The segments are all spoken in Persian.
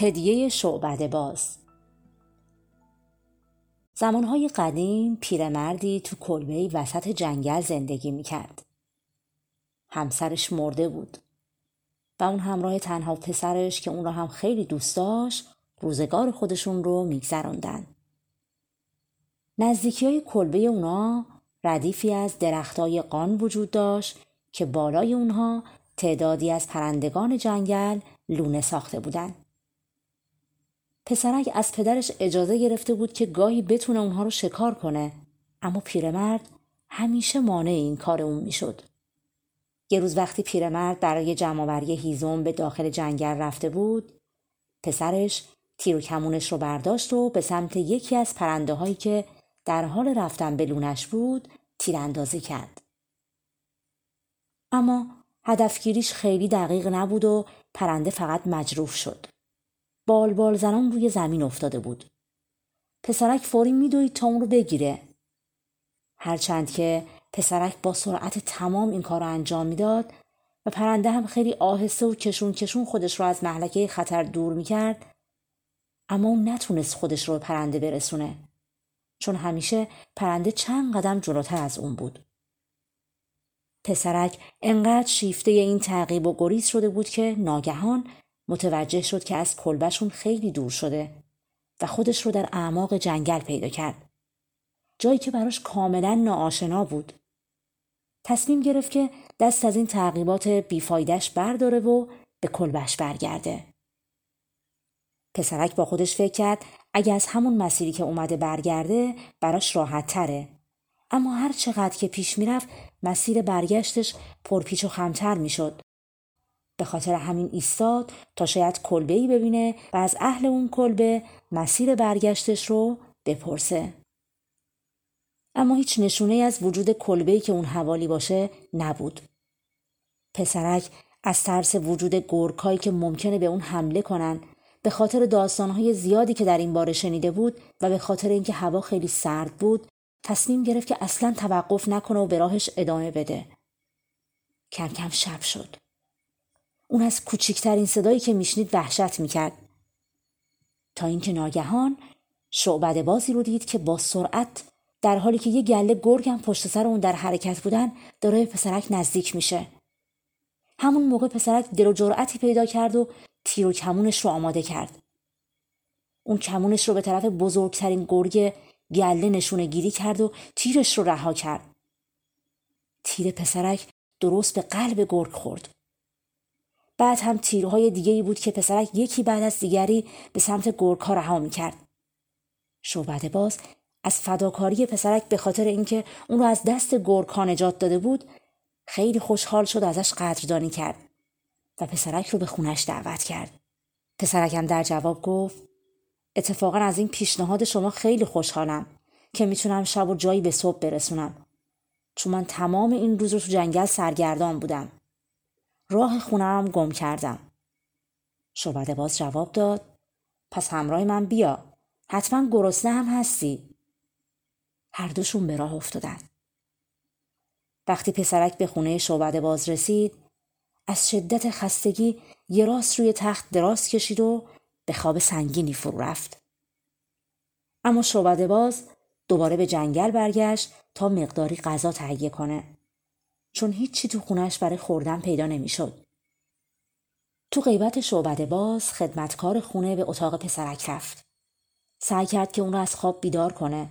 هدیه شعبده باز زمانهای قدیم پیرمردی تو کلبهی وسط جنگل زندگی می‌کرد. همسرش مرده بود و اون همراه تنها پسرش که اون را هم خیلی دوست داشت روزگار خودشون رو میگذراندن. نزدیکی های کلبه اونا ردیفی از درختای قان وجود داشت که بالای اونها تعدادی از پرندگان جنگل لونه ساخته بودند. پسرک از پدرش اجازه گرفته بود که گاهی بتونه اونها رو شکار کنه اما پیرمرد همیشه مانع این کار اون می‌شد. یه روز وقتی پیرمرد برای جمعآوری هیزم به داخل جنگل رفته بود پسرش تیر و کمونش رو برداشت و به سمت یکی از پرنده هایی که در حال رفتن به لونش بود تیراندازی کرد. اما هدفگیریش خیلی دقیق نبود و پرنده فقط مجروح شد. بال بال زنان روی زمین افتاده بود. پسرک فوری میدوید تا اون رو بگیره. هرچند که پسرک با سرعت تمام این کار رو انجام می‌داد و پرنده هم خیلی آهسته و کشون کشون خودش رو از محلکه خطر دور می‌کرد اما اون نتونست خودش رو به پرنده برسونه چون همیشه پرنده چند قدم جلوتر از اون بود. پسرک انقدر شیفته این تعقیب و گریز شده بود که ناگهان متوجه شد که از کلبشون خیلی دور شده و خودش رو در اعماق جنگل پیدا کرد. جایی که براش کاملا ناآشنا بود. تصمیم گرفت که دست از این تعقیبات بیفایدش برداره و به کلبش برگرده. پسرک با خودش فکر کرد اگه از همون مسیری که اومده برگرده براش راحت تره. اما هر چقدر که پیش می‌رفت مسیر برگشتش پرپیچ و خمتر می‌شد به خاطر همین ایستاد تا شاید کلبه ای ببینه و از اهل اون کلبه مسیر برگشتش رو بپرسه. اما هیچ نشونه از وجود کلبه که اون حوالی باشه نبود. پسرک از ترس وجود گرکایی که ممکنه به اون حمله کنن به خاطر داستانهای زیادی که در این باره شنیده بود و به خاطر اینکه هوا خیلی سرد بود تصمیم گرفت که اصلا توقف نکنه و به راهش ادامه بده. کم کم شب شد. اون از کوچکترین صدایی که میشنید وحشت می‌کرد. تا اینکه ناگهان شعبد بازی رو دید که با سرعت در حالی که یه گله گرگم پشت سر اون در حرکت بودن داره پسرک نزدیک میشه. همون موقع پسرک دل و جرأتی پیدا کرد و تیر و کمونش رو آماده کرد. اون کمونش رو به طرف بزرگترین گرگ گله نشونه گیری کرد و تیرش رو رها کرد. تیر پسرک درست به قلب گرگ خورد. بعد هم تیرهای دیگه ای بود که پسرک یکی بعد از دیگری به سمت گرگها رها می‌کرد. شعبده باز از فداکاری پسرک به خاطر اینکه اون رو از دست گرگها نجات داده بود خیلی خوشحال شد ازش قدردانی کرد و پسرک رو به خونش دعوت کرد. پسرکم در جواب گفت اتفاقا از این پیشنهاد شما خیلی خوشحالم که می‌تونم شب و جایی به صبح برسونم. چون من تمام این روز رو تو جنگل سرگردان بودم. راه خونم گم کردم. شعبده باز جواب داد پس همراه من بیا. حتما گرسنه هم هستی. هر دوشون به راه افتادن. وقتی پسرک به خونه شعبده باز رسید از شدت خستگی یه راست روی تخت دراز کشید و به خواب سنگینی فرو رفت. اما شعبده باز دوباره به جنگل برگشت تا مقداری غذا تهیه کنه. چون هیچی تو خونش برای خوردن پیدا نمی‌شد. تو غیبت شعبده باز خدمتکار خونه به اتاق پسرک رفت. سعی کرد که اون رو از خواب بیدار کنه.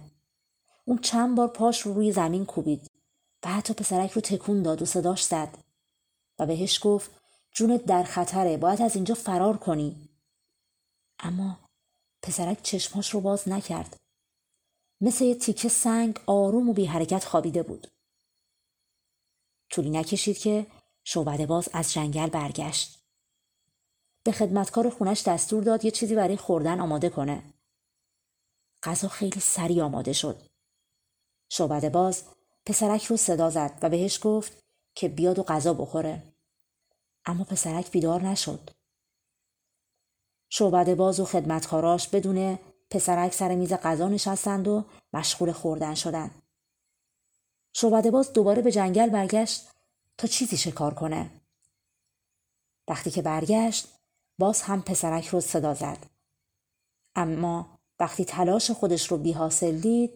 اون چند بار پاش رو روی زمین کوبید و حتی پسرک رو تکون داد و صداش زد و بهش گفت جونت در خطره باید از اینجا فرار کنی. اما پسرک چشماش رو باز نکرد. مثل یه تیکه سنگ آروم و بی حرکت خوابیده بود. طولی نکشید که شعبده باز از جنگل برگشت. به خدمتکار خونش دستور داد یه چیزی برای خوردن آماده کنه. غذا خیلی سریع آماده شد. شعبده باز پسرک رو صدا زد و بهش گفت که بیاد و غذا بخوره. اما پسرک بیدار نشد. شعبده باز و خدمتکاراش بدون پسرک سر میز غذا نشستند و مشغول خوردن شدند. شعبده باز دوباره به جنگل برگشت تا چیزی شکار کنه. وقتی که برگشت باز هم پسرک رو صدا زد. اما وقتی تلاش خودش رو بی حاصل دید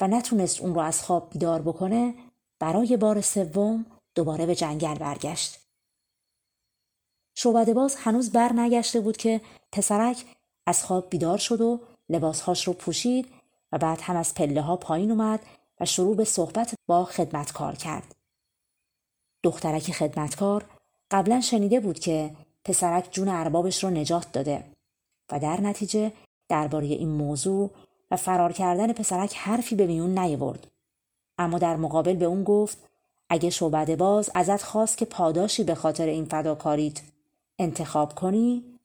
و نتونست اون رو از خواب بیدار بکنه برای بار سوم دوباره به جنگل برگشت. شعبده باز هنوز بر نگشته بود که پسرک از خواب بیدار شد و لباسهاش رو پوشید و بعد هم از پله ها پایین اومد و شروع به صحبت با خدمتکار کرد. دخترک خدمتکار قبلا شنیده بود که پسرک جون اربابش رو نجات داده و در نتیجه درباره این موضوع و فرار کردن پسرک حرفی به میون نیورد. اما در مقابل به اون گفت اگه شعبده باز ازت خواست که پاداشی به خاطر این فداکاریت انتخاب کنی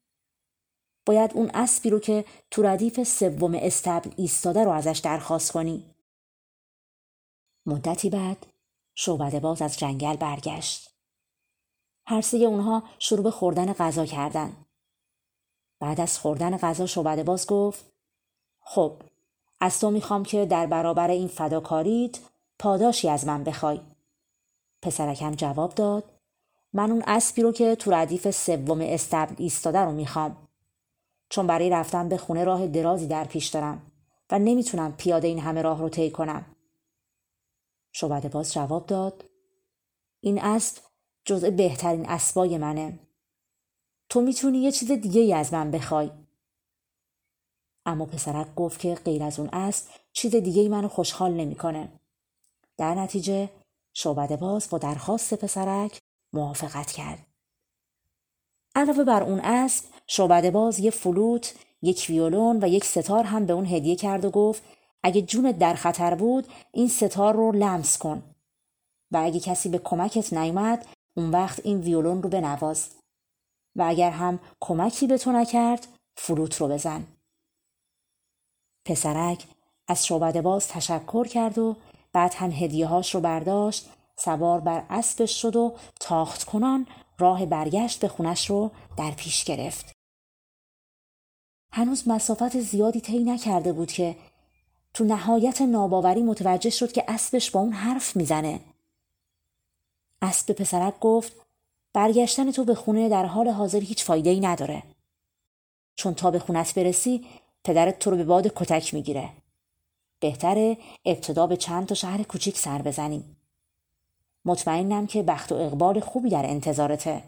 باید اون اسبی رو که تو ردیف سوم استبل ایستاده رو ازش درخواست کنی. مدتی بعد شعبده باز از جنگل برگشت. هر سه اونها شروع به خوردن غذا کردن. بعد از خوردن غذا شعبده باز گفت خب از تو می‌خوام که در برابر این فداکاریت پاداشی از من بخوای. پسرکم جواب داد من اون اسبی رو که تو ردیف سوم استبل ایستاده رو می‌خوام. چون برای رفتن به خونه راه درازی در پیش دارم و نمی‌تونم پیاده این همه راه رو طی کنم. شعبده باز جواب داد این اسب جزء بهترین اسبای منه. تو می‌تونی یه چیز دیگه ای از من بخوای. اما پسرک گفت که غیر از اون اسب چیز دیگه ای منو خوشحال نمی‌کنه. در نتیجه شعبده باز با درخواست پسرک موافقت کرد. علاوه بر اون اسب شعبده باز یه فلوت، یک ویولون و یک ستار هم به اون هدیه کرد و گفت اگه جونت در خطر بود این ستار رو لمس کن. و اگه کسی به کمکت نیومد اون وقت این ویولون رو بنواز. و اگر هم کمکی به تو نکرد فلوت رو بزن. پسرک از شعبده باز تشکر کرد و بعد هم هدیه هاش رو برداشت سوار بر اسبش شد و تاخت کنان راه برگشت به خونش رو در پیش گرفت. هنوز مسافت زیادی طی نکرده بود که تو نهایت ناباوری متوجه شد که اسبش با اون حرف می‌زنه. اسب به پسرک گفت برگشتن تو به خونه در حال حاضر هیچ فایده ای نداره. چون تا به خونت برسی پدرت تو رو به باد کتک می‌گیره. بهتره ابتدا به چند تا شهر کوچیک سر بزنیم. مطمئنم که بخت و اقبال خوبی در انتظارته.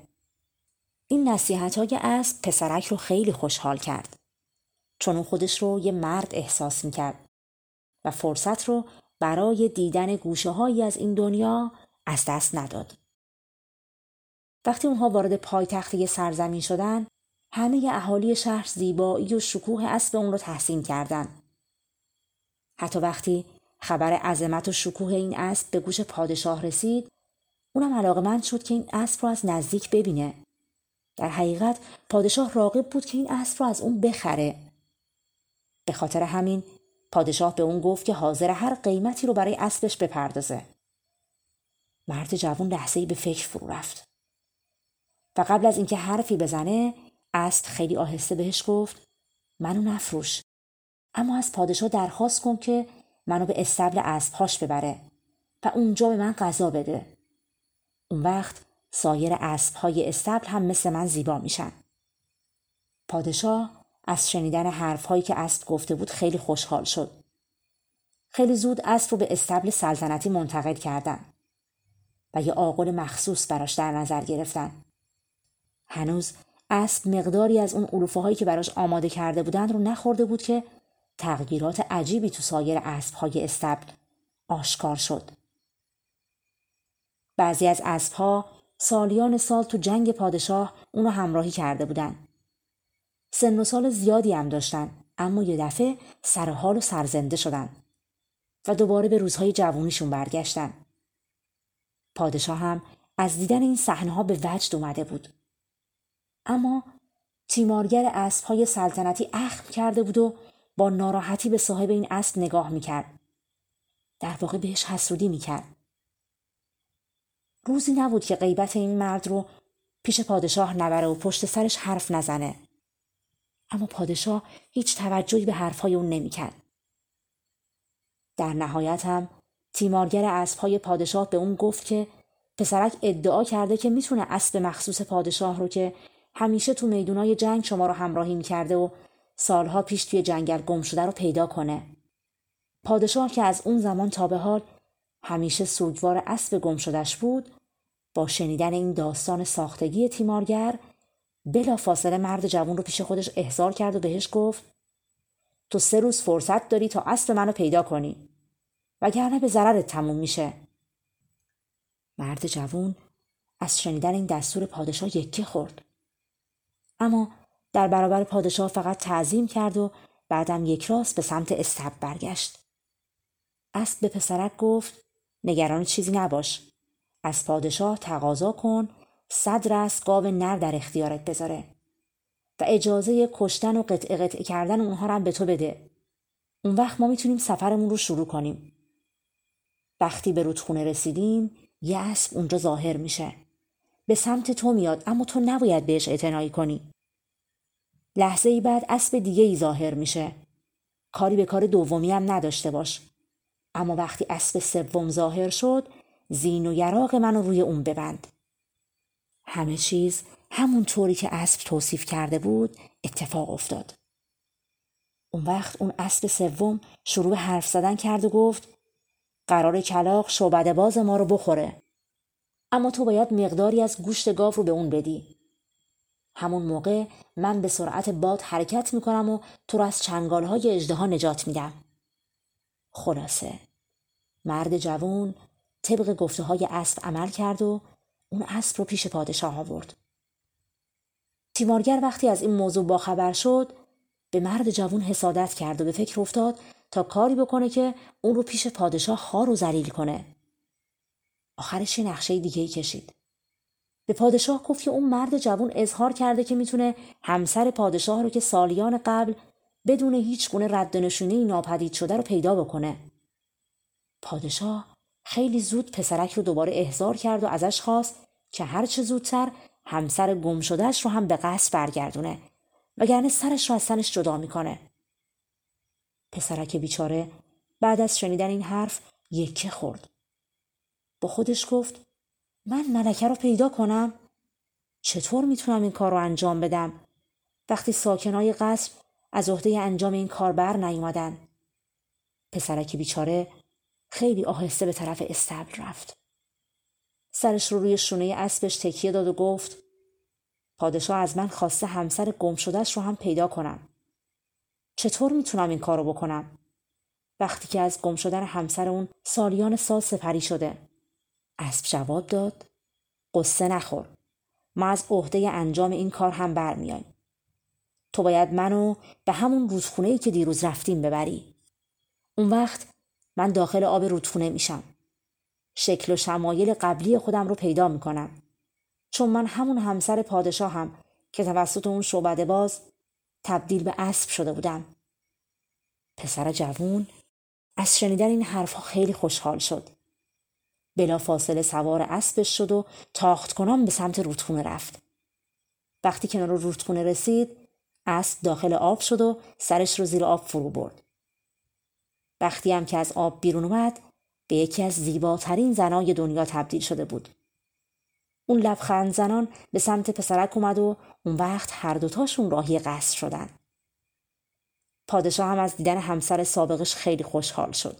این نصیحت های اسب پسرک رو خیلی خوشحال کرد. چون خودش رو یه مرد احساس می‌کرد و فرصت رو برای دیدن گوشه هایی از این دنیا از دست نداد. وقتی اونها وارد پایتخت سرزمین شدن، همه اهالی شهر زیبایی و شکوه اسب اون رو تحسین کردند. حتی وقتی خبر عظمت و شکوه این اسب به گوش پادشاه رسید اونم علاقمند شد که این اسب رو از نزدیک ببینه در حقیقت پادشاه راقب بود که این اسب رو از اون بخره به خاطر همین پادشاه به اون گفت که حاضر هر قیمتی رو برای اسبش بپردازه مرد جوان لحظه به فکر فرو رفت و قبل از اینکه حرفی بزنه اسب خیلی آهسته بهش گفت منو نفروش اما از پادشاه درخواست کن که منو به استبل اسبهاش ببره و اونجا به من غذا بده. اون وقت سایر اسبهای استبل هم مثل من زیبا میشن. پادشاه از شنیدن حرفهایی که اسب گفته بود خیلی خوشحال شد. خیلی زود اسب رو به استبل سلطنتی منتقل کردن و یه آقل مخصوص براش در نظر گرفتن. هنوز اسب مقداری از اون علوفه هایی که براش آماده کرده بودند رو نخورده بود که تغییرات عجیبی تو سایر اسبهای استبل آشکار شد. بعضی از اسبها سالیان سال تو جنگ پادشاه اونو همراهی کرده بودن. سن و سال زیادی هم داشتن اما یه دفعه سرحال و سرزنده شدن و دوباره به روزهای جوانیشون برگشتن. پادشاه هم از دیدن این صحنه به وجد اومده بود. اما تیمارگر اسب های سلطنتی اخم کرده بود و با ناراحتی به صاحب این اسب نگاه می‌کرد. در واقع بهش حسودی می‌کرد. روزی نبود که غیبت این مرد رو پیش پادشاه نبره و پشت سرش حرف نزنه. اما پادشاه هیچ توجهی به حرفهای اون نمی‌کرد در نهایت هم تیمارگر اسبهای پادشاه به اون گفت که پسرک ادعا کرده که می‌تونه اسب مخصوص پادشاه رو که همیشه تو میدونای جنگ شما رو همراهی می‌کرده و سالها پیش توی جنگل گم شده رو پیدا کنه. پادشاه که از اون زمان تا به حال همیشه سوگوار اسب گم شدش بود با شنیدن این داستان ساختگی تیمارگر بلا فاصله مرد جوان رو پیش خودش احضار کرد و بهش گفت تو سه روز فرصت داری تا اسب منو پیدا کنی. وگرنه به ضررت تموم میشه. مرد جوون از شنیدن این دستور پادشاه یکی خورد. اما در برابر پادشاه فقط تعظیم کرد و بعدم یک راست به سمت استب برگشت. اسب به پسرک گفت نگران چیزی نباش. از پادشاه تقاضا کن صد رست گاو نر در اختیارت بذاره و اجازه کشتن و قطع قطع کردن اونها رو هم به تو بده. اون وقت ما می‌تونیم سفرمون رو شروع کنیم. وقتی به رودخونه رسیدیم یه اسب اونجا ظاهر میشه. به سمت تو میاد اما تو نباید بهش اعتنایی کنی. لحظه ای بعد اسب دیگه ای ظاهر میشه. کاری به کار دومی هم نداشته باش. اما وقتی اسب سوم ظاهر شد زین و یراق منو روی اون ببند. همه چیز همون طوری که اسب توصیف کرده بود اتفاق افتاد. اون وقت اون اسب سوم شروع به حرف زدن کرد و گفت قرار کلاق شعبده باز ما رو بخوره. اما تو باید مقداری از گوشت گاو رو به اون بدی. همون موقع من به سرعت باد حرکت می‌کنم و تو رو از چنگالهای اجدها نجات میدم. خلاصه مرد جوون طبق گفته های اسب عمل کرد و اون اسب رو پیش پادشاه آورد. تیمارگر وقتی از این موضوع باخبر شد به مرد جوون حسادت کرد و به فکر افتاد تا کاری بکنه که اون رو پیش پادشاه خار و زلیل کنه. آخرش نقشه دیگه ای کشید. به پادشاه گفت که اون مرد جوون اظهار کرده که می‌تونه همسر پادشاه رو که سالیان قبل بدون هیچ گونه رد نشونه ناپدید شده رو پیدا بکنه. پادشاه خیلی زود پسرک رو دوباره احضار کرد و ازش خواست که هرچه زودتر همسر گم شدهش رو هم به قصد برگردونه وگرنه سرش رو از سنش جدا می‌کنه. پسرک بیچاره بعد از شنیدن این حرف یکه خورد. با خودش گفت من ملکه رو پیدا کنم؟ چطور می‌تونم این کار رو انجام بدم وقتی ساکنای قصر از عهده انجام این کار بر نیومدن؟ پسرک بیچاره خیلی آهسته به طرف استبل رفت. سرش رو روی شونه اسبش تکیه داد و گفت پادشاه از من خواسته همسر گم شدهش رو هم پیدا کنم. چطور می‌تونم این کارو بکنم؟ وقتی که از گم شدن همسر اون سالیان سال سپری شده. اسب جواب داد قصه نخور. ما از عهده انجام این کار هم برمیایم. تو باید منو به همون رودخونه ای که دیروز رفتیم ببری. اون وقت من داخل آب رودخونه میشم. شکل و شمایل قبلی خودم رو پیدا می‌کنم. چون من همون همسر پادشاهم که توسط اون شعبده باز تبدیل به اسب شده بودم. پسر جوون از شنیدن این حرفها خیلی خوشحال شد. بلا فاصله سوار اسبش شد و تاخت کنان به سمت رودخونه رفت. وقتی کنار رودخونه رسید، اسب داخل آب شد و سرش رو زیر آب فرو برد. وقتی هم که از آب بیرون اومد به یکی از زیباترین زنای دنیا تبدیل شده بود. اون لبخند زنان به سمت پسرک اومد و اون وقت هر دوتاشون راهی قصر شدن. پادشاه هم از دیدن همسر سابقش خیلی خوشحال شد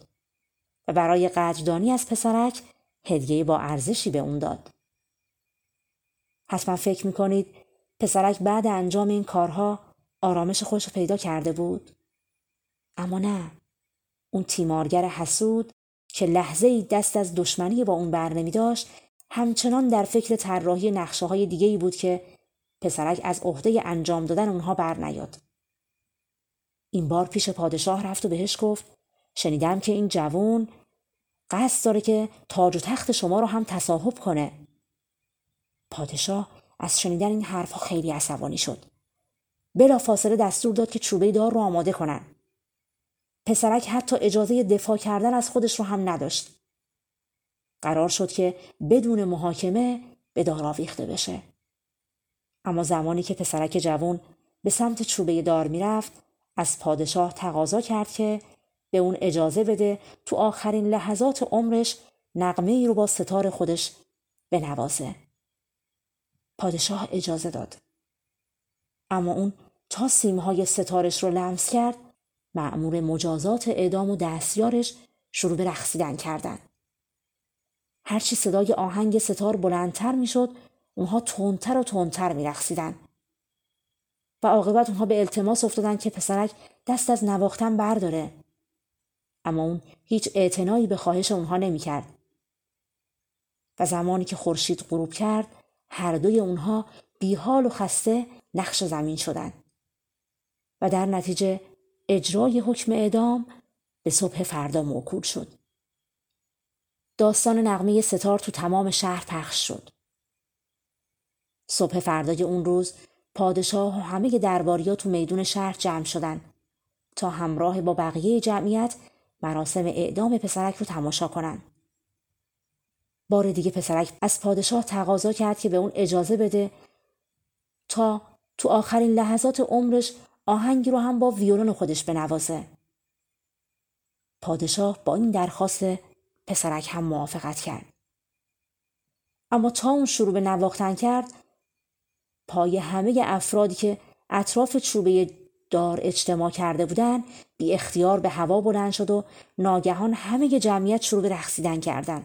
و برای قدردانی از پسرک هدیه با ارزشی به اون داد. حتما فکر می‌کنید پسرک بعد انجام این کارها آرامش خوش پیدا کرده بود؟ اما نه. اون تیمارگر حسود که لحظه ای دست از دشمنی با اون بر نمی داشت همچنان در فکر طراحی نقشه های دیگه ای بود که پسرک از عهده انجام دادن اونها بر نیاد. این بار پیش پادشاه رفت و بهش گفت شنیدم که این جوون قصد داره که تاج و تخت شما رو هم تصاحب کنه. پادشاه از شنیدن این حرفها خیلی عصبانی شد. بلا فاصله دستور داد که چوبه دار رو آماده کنن. پسرک حتی اجازه دفاع کردن از خودش رو هم نداشت قرار شد که بدون محاکمه به دار آویخته بشه اما زمانی که پسرک جوان به سمت چوبه دار می‌رفت از پادشاه تقاضا کرد که به اون اجازه بده تو آخرین لحظات عمرش نقمه ای رو با ستار خودش بنوازه. پادشاه اجازه داد. اما اون تا سیمهای ستارش رو لمس کرد معمور مجازات اعدام و دستیارش شروع به رقصیدن کردن. هرچی صدای آهنگ ستار بلندتر می‌شد اونها تندتر و تندتر میرقصیدن. و عاقبت اونها به التماس افتادن که پسرک دست از نواختن برداره. اما اون هیچ اعتنایی به خواهش اونها نمی‌کرد. و زمانی که خورشید غروب کرد هر دوی اونها بیحال و خسته نقش زمین شدند و در نتیجه اجرای حکم اعدام به صبح فردا موکول شد. داستان نقمه ستار تو تمام شهر پخش شد. صبح فردای اون روز پادشاه و همه درباریا تو میدون شهر جمع شدن تا همراه با بقیه جمعیت مراسم اعدام پسرک رو تماشا کنن. بار دیگه پسرک از پادشاه تقاضا کرد که به اون اجازه بده تا تو آخرین لحظات عمرش آهنگی رو هم با ویولون خودش بنوازه. پادشاه با این درخواست پسرک هم موافقت کرد. اما تا اون شروع به نواختن کرد پای همه افرادی که اطراف چوبه دار اجتماع کرده بودن بی اختیار به هوا بلند شد و ناگهان همه جمعیت شروع به رقصیدن کردن.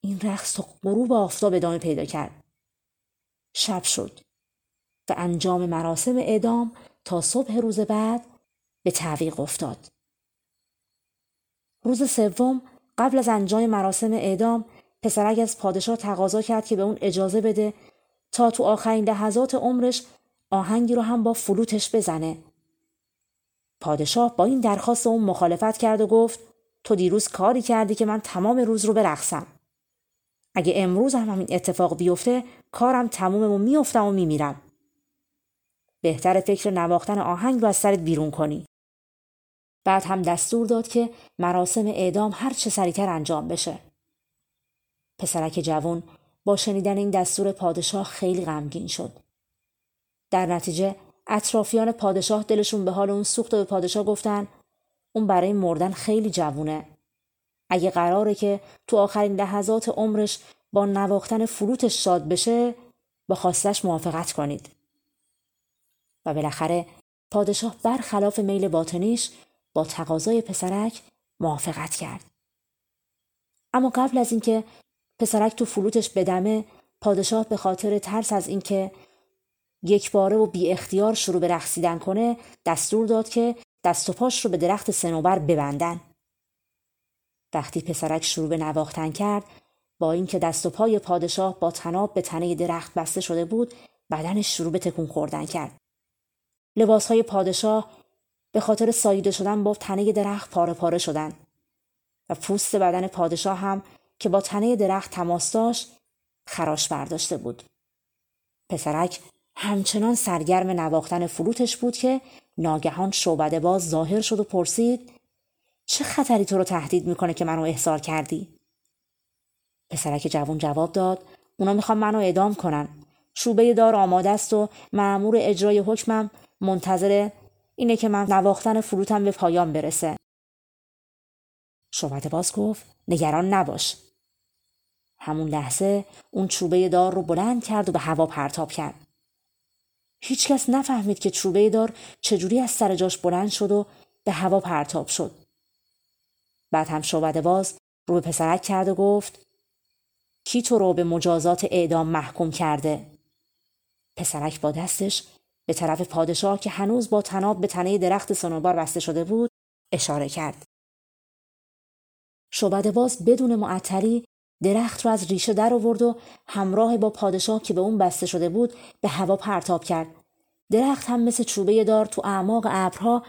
این رقص تا غروب آفتاب ادامه پیدا کرد. شب شد و انجام مراسم اعدام تا صبح روز بعد به تعویق افتاد. روز سوم قبل از انجام مراسم اعدام پسرک از پادشاه تقاضا کرد که به اون اجازه بده تا تو آخرین لحظات عمرش آهنگی رو هم با فلوتش بزنه. پادشاه با این درخواست اون مخالفت کرد و گفت تو دیروز کاری کردی که من تمام روز رو برقصم. اگه امروز هم همین اتفاق بیفته کارم تمومه و میافتم و میمیرم. بهتر فکر نواختن آهنگ رو از سرت بیرون کنی. بعد هم دستور داد که مراسم اعدام هر چه سریعتر انجام بشه. پسرک جوان با شنیدن این دستور پادشاه خیلی غمگین شد. در نتیجه اطرافیان پادشاه دلشون به حال اون سوخت و به پادشاه گفتن اون برای مردن خیلی جوونه. اگه قراره که تو آخرین لحظات عمرش با نواختن فروتش شاد بشه با خواستش موافقت کنید. و بالاخره پادشاه برخلاف میل باطنیش با تقاضای پسرک موافقت کرد. اما قبل از اینکه پسرک تو فلوتش بدمه پادشاه به خاطر ترس از اینکه یک باره و بی اختیار شروع به رقصیدن کنه دستور داد که دست و پاش رو به درخت سنوبر ببندن. وقتی پسرک شروع به نواختن کرد با اینکه دست و پای پادشاه با تناب به تنه درخت بسته شده بود بدنش شروع به تکون خوردن کرد. لباسهای پادشاه به خاطر ساییده شدن با تنه درخت پاره پاره شدن و پوست بدن پادشاه هم که با تنه درخت تماس داشت خراش برداشته بود. پسرک همچنان سرگرم نواختن فلوتش بود که ناگهان شعبده باز ظاهر شد و پرسید چه خطری تو رو تهدید می‌کنه که منو احضار کردی؟ پسرک جوان جواب داد اونا می‌خوان منو اعدام کنن. شوبه دار آماده است و معمور اجرای حکمم منتظر اینه که من نواختن فروتم به پایان برسه. شعبده باز گفت نگران نباش. همون لحظه اون چوبه دار رو بلند کرد و به هوا پرتاب کرد. هیچکس نفهمید که چوبه دار چجوری از سر جاش بلند شد و به هوا پرتاب شد. بعد هم شعبده باز رو به پسرک کرد و گفت کی تو رو به مجازات اعدام محکوم کرده؟ پسرک با دستش به طرف پادشاه که هنوز با تناب به تنه درخت سنوبار بسته شده بود اشاره کرد. شعبده باز بدون معطلی درخت رو از ریشه در آورد و همراه با پادشاه که به اون بسته شده بود به هوا پرتاب کرد. درخت هم مثل چوبه دار تو اعماق ابرها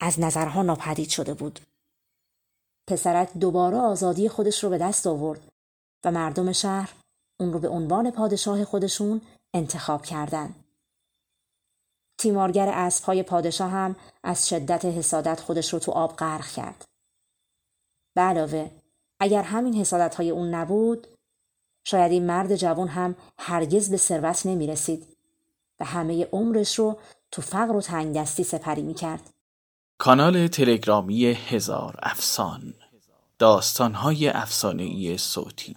از نظرها ناپدید شده بود. پسرک دوباره آزادی خودش رو به دست آورد و مردم شهر اون رو به عنوان پادشاه خودشون انتخاب کردن. تیمارگر اسبهای پادشاه هم از شدت حسادت خودش رو تو آب غرق کرد. به علاوه اگر همین حسادت های اون نبود شاید این مرد جوان هم هرگز به ثروت نمی رسید و همه عمرش رو تو فقر و تنگدستی سپری می کرد. کانال تلگرامی هزار افسان داستانهای افسانهای صوتی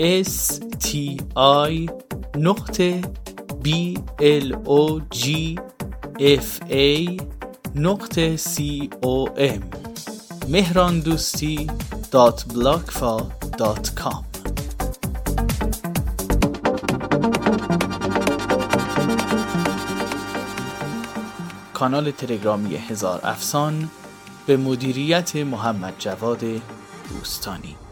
s t i نقطه b l o g f a نقطه c o m. مهران دوستی دات دات کام کانال تلگرامی هزار افسان به مدیریت محمد جواد دوستانی.